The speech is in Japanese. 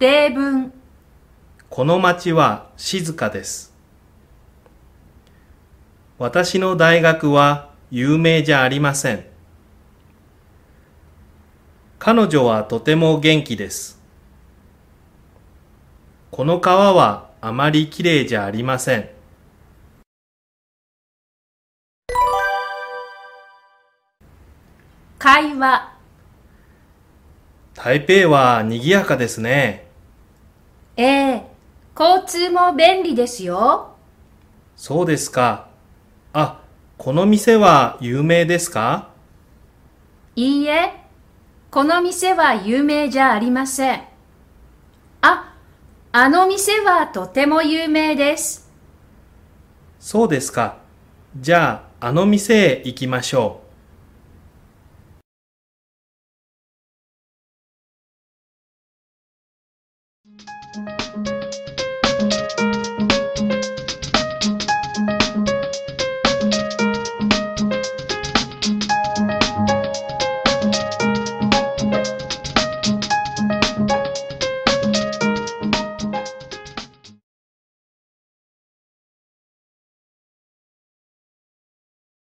例文この町は静かです。私の大学は有名じゃありません。彼女はとても元気です。この川はあまりきれいじゃありません。会話台北は賑やかですね。ええ交通も便利ですよ。そうですか。あ、この店は有名ですか？いいえ、この店は有名じゃありません。あ、あの店はとても有名です。そうですか。じゃあ、あの店へ行きましょう。